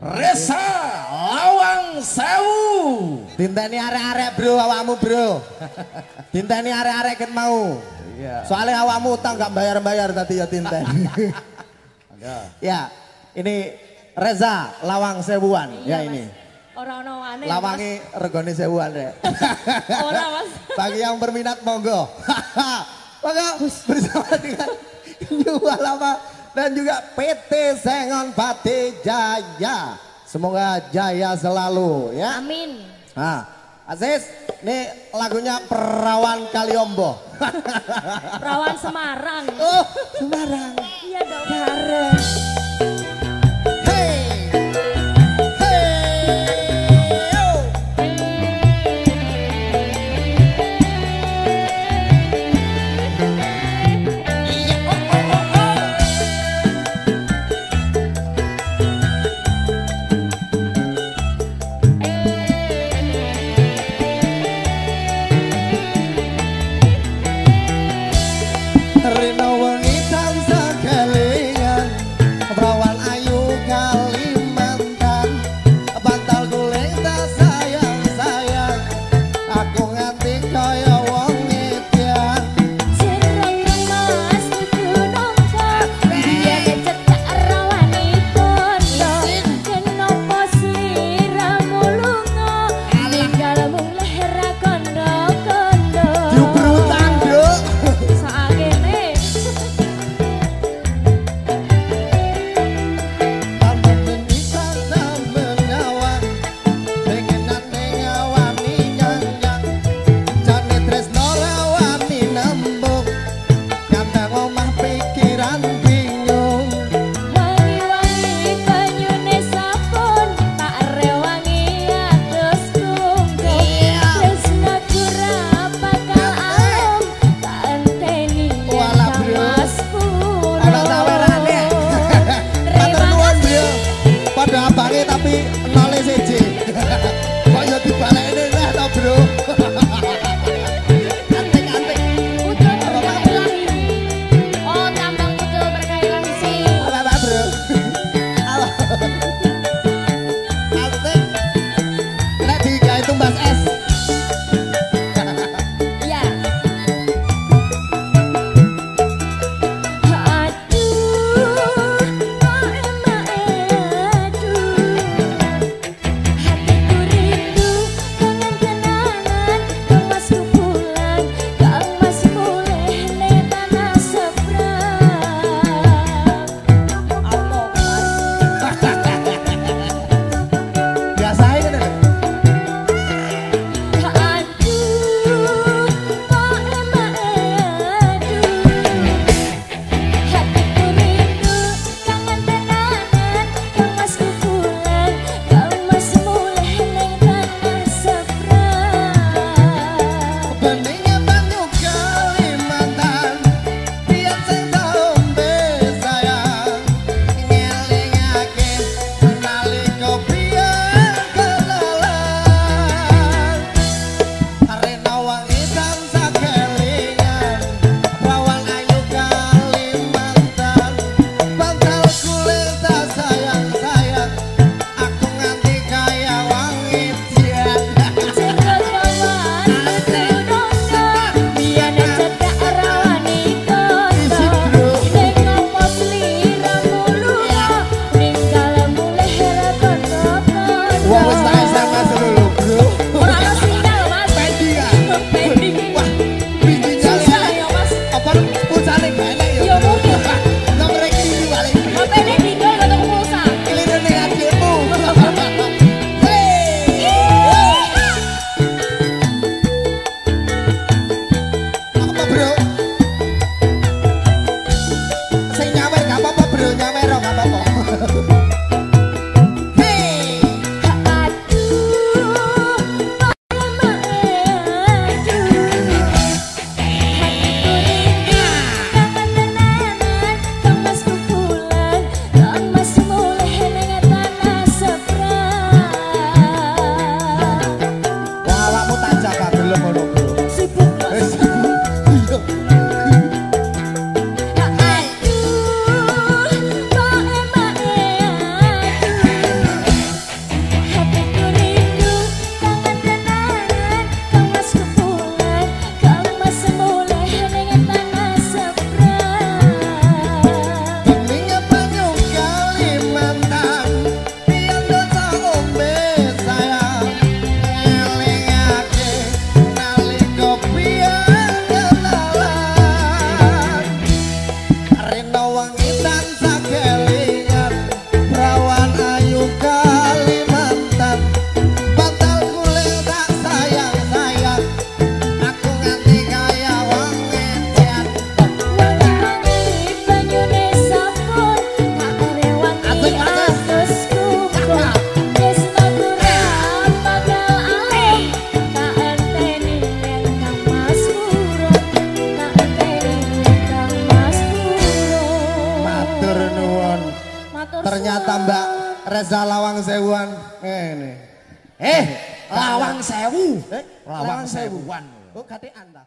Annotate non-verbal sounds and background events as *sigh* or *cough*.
Resa Lawang Sewu. Dinteni arek-arek bro awakmu bro. Dinteni arek-arek ket mau. Iya. Soalnya awakmu utang gak bayar-bayar tadi ya Tinten. ya, ini Reza Lawang Sewuan ya ini. Orang-orang aneh. Lawangi regone sewuan deh. Ora Mas. Bagi yang berminat monggo. *laughs* Maka bersama dengan Yuwa Lama dan juga PT Sengon Pati Jaya. Semoga jaya selalu ya. Amin. Nah, Aziz, ini lagunya Perawan Kaliombo. Perawan Semarang. oh, Semarang. Iya dong. Bareng. Ternyata Mbak Reza Lawang Sewuan. Ini. Eh, Lawang Sewu. Eh, Lawang Sewuan. Oh, kate Anda.